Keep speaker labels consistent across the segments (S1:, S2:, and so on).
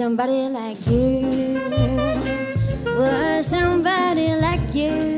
S1: somebody like you. Was somebody like you.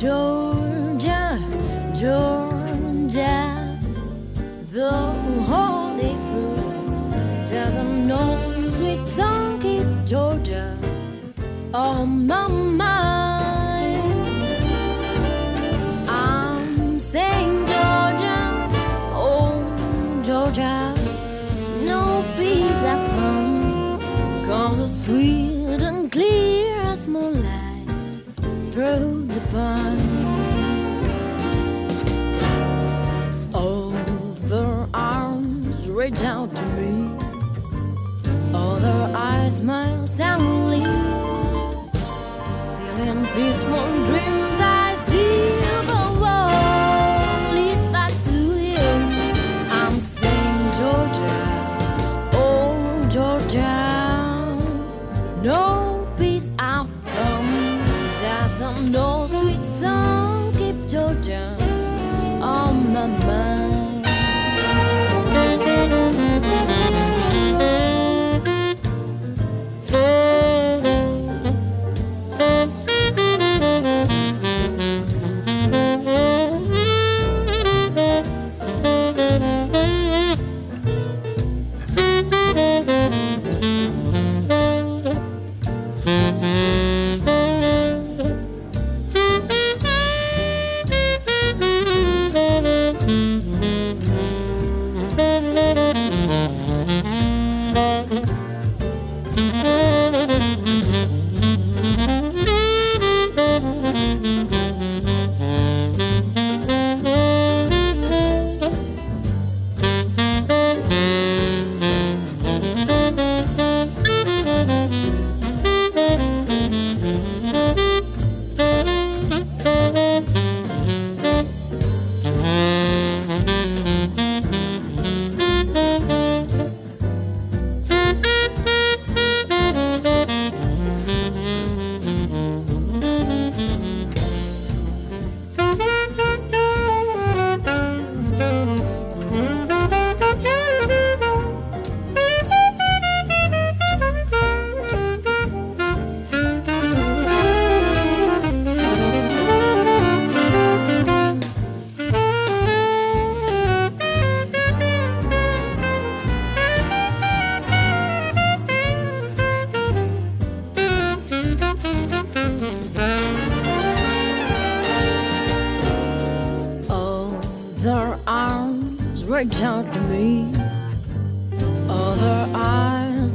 S1: Georgia, Georgia, the holy crew doesn't know sweet song keep Georgia. Oh, mama.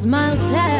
S1: smile tell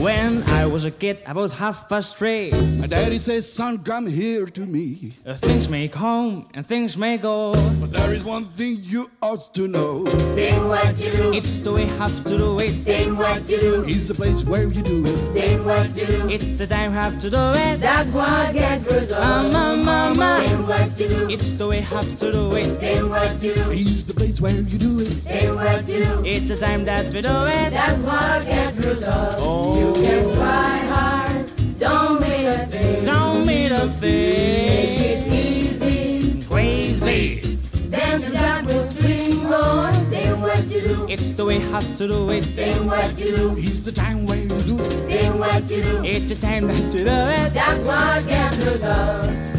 S2: when kid about half past three.
S3: My daddy says, son, come here to me.
S2: Uh, things may come and things may go.
S3: But there is one thing you ought to know.
S1: Then what you do?
S2: It's the way have to do it.
S1: Then what you do?
S3: It's the place where you do it.
S1: Then what you do?
S2: It's the time have to do it.
S1: That's what get results.
S2: Mama, mama.
S1: Then what you do?
S2: It's the way have to do it.
S1: Then what you do?
S3: It's the place where you do it.
S1: Then what you do?
S2: It's the time that we do it.
S1: That's what get results.
S2: Oh.
S1: You can try nothing.
S2: Make
S1: it easy.
S2: Crazy.
S1: Then the dog will swing on. Then what you do?
S2: It's the way you have to do it.
S1: Then what you do?
S3: It's the time where you do.
S1: Then what you do?
S2: It's the time that you do it.
S1: That's what gets results.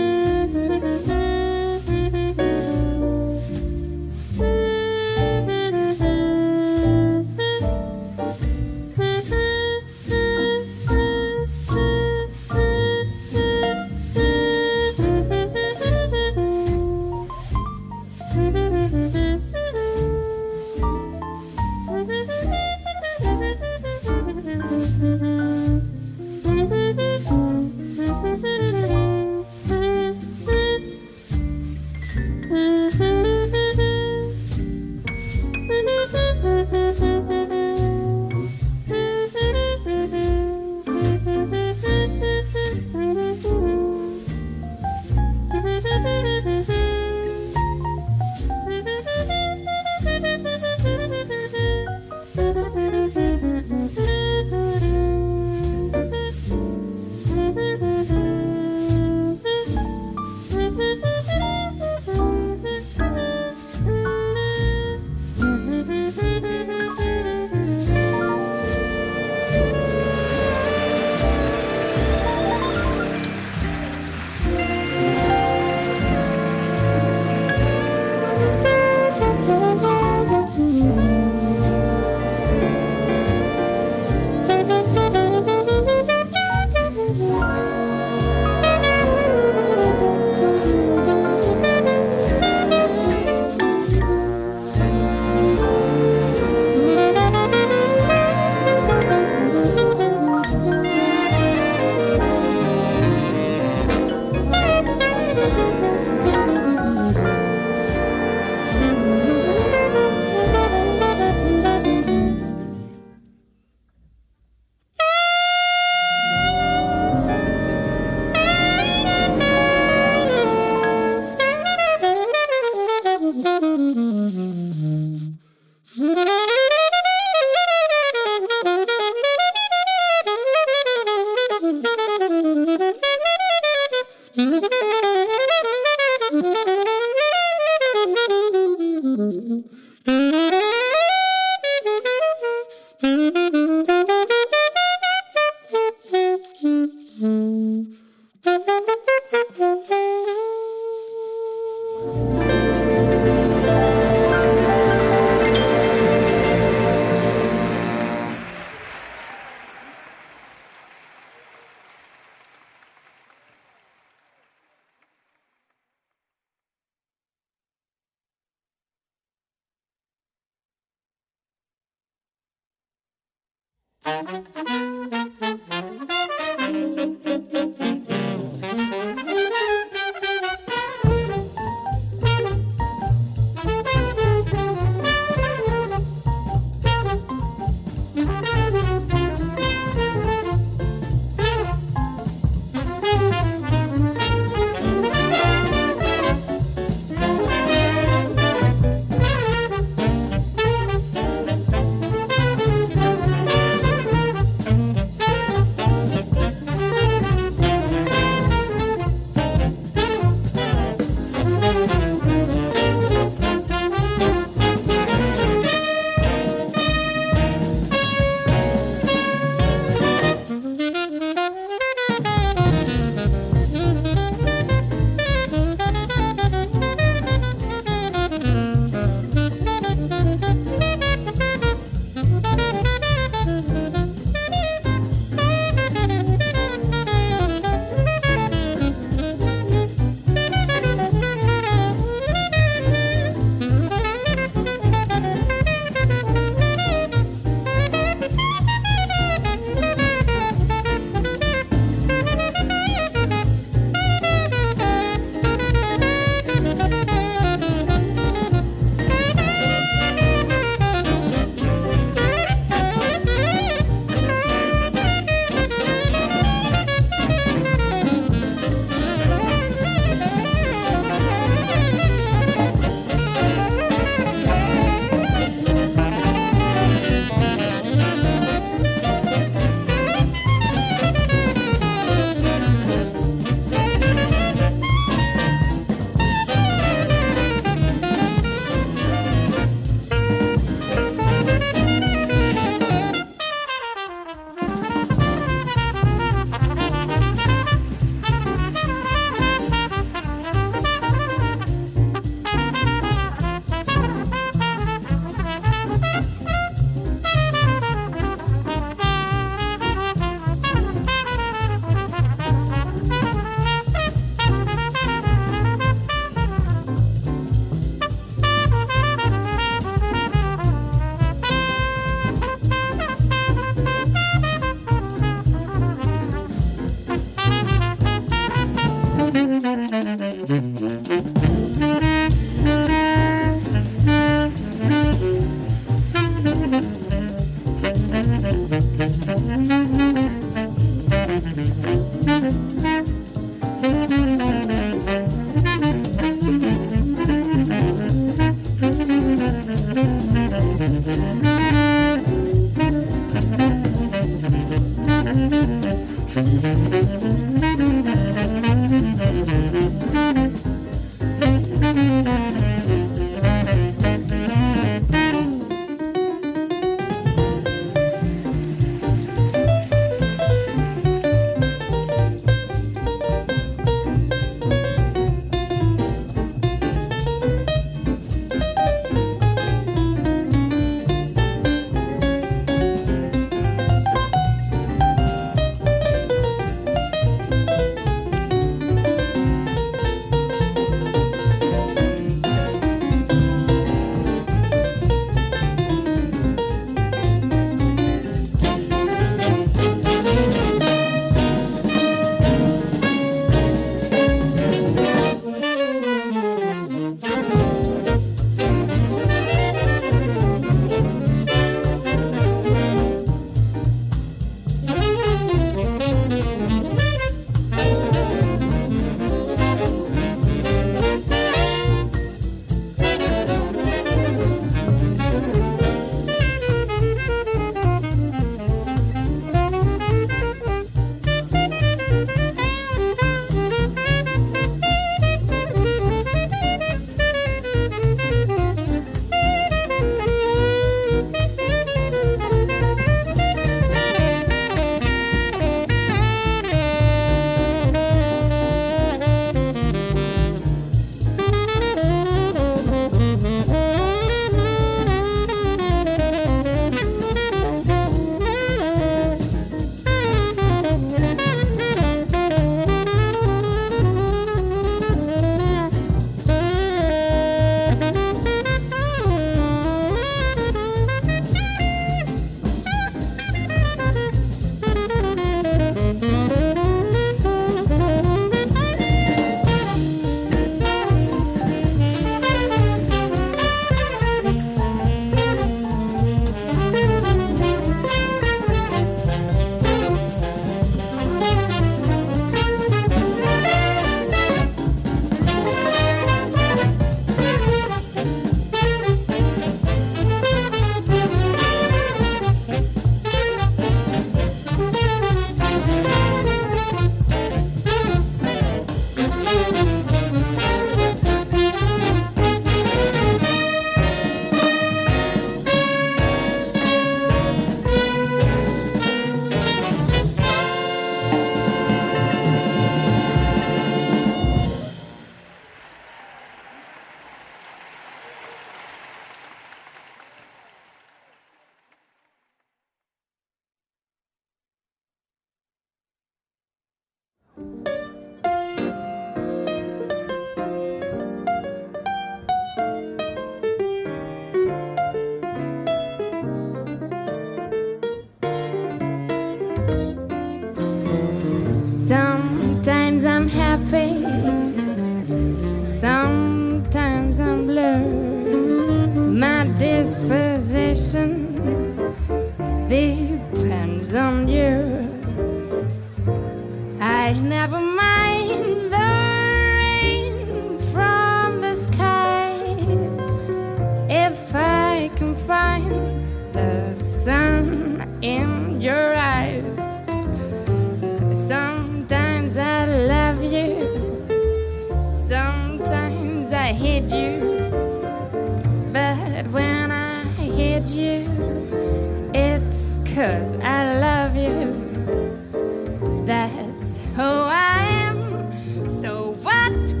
S4: So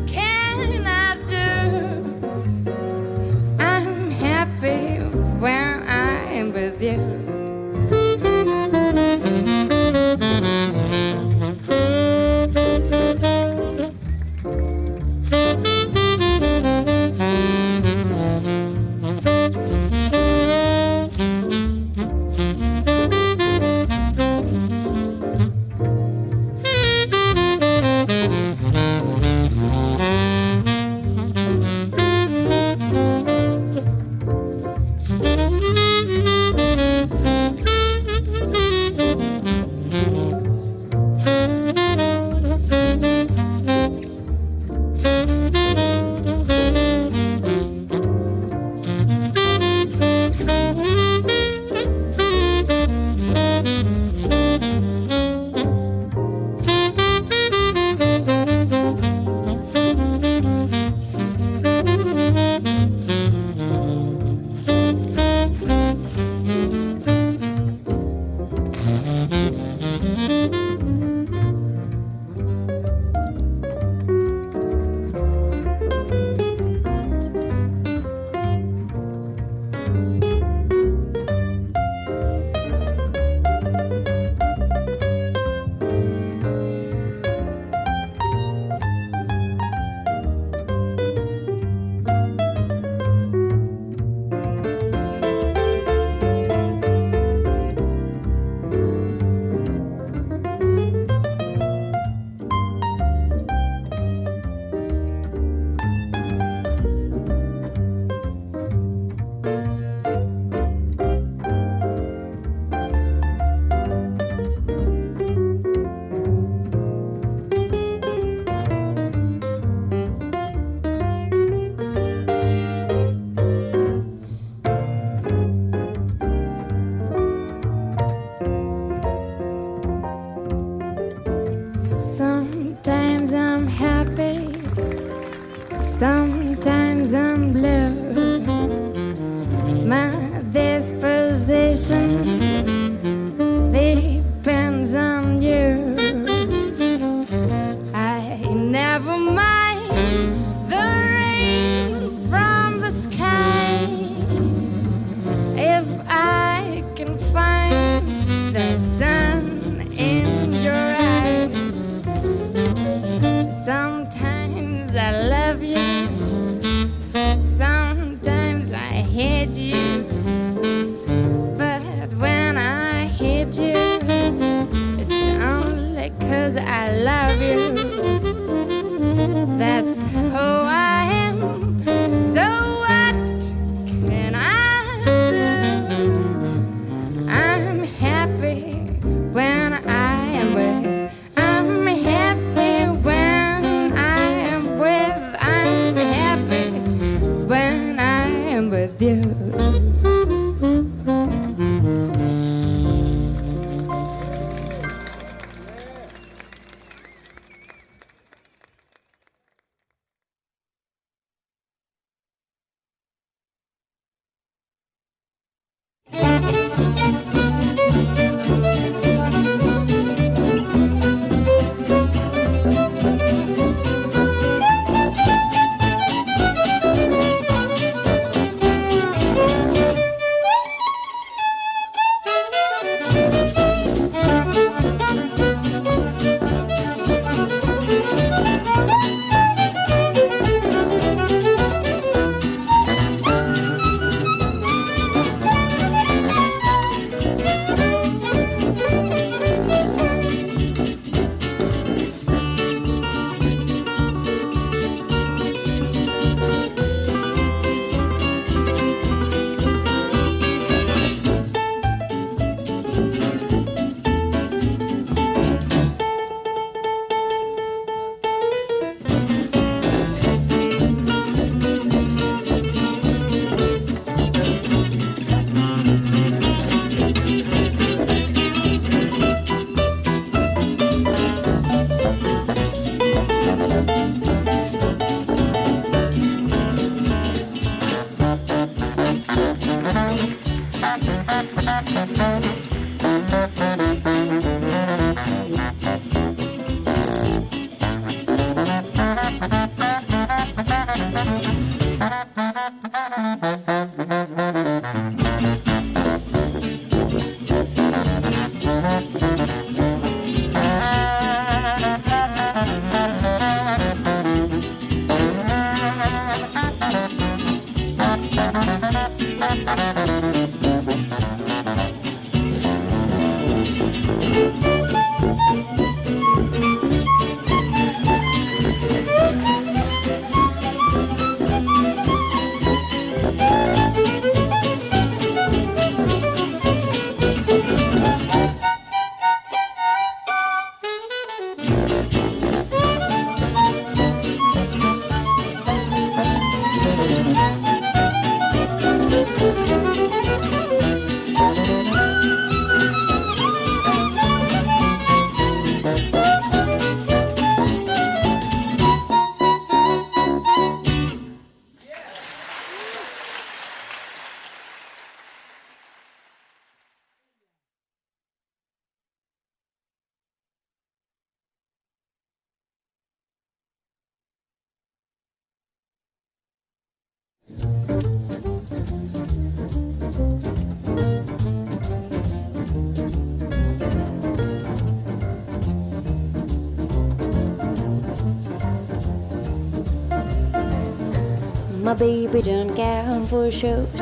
S1: baby don't care for shows.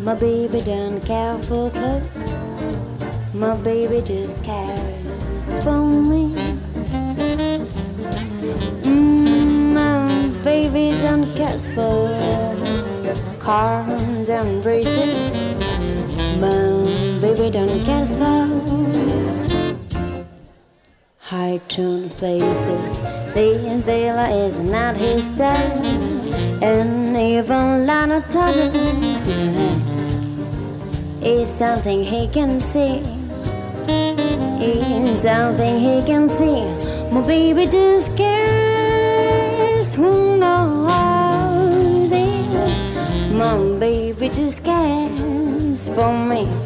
S1: My baby don't care for clothes. My baby just cares for me. Mm, my baby don't care for cars and braces. My baby don't care for high tune places. This Dela is not his style, and even Lana Thomas is something he can see. Is something he can see. My baby just cares who knows. My baby just cares for me.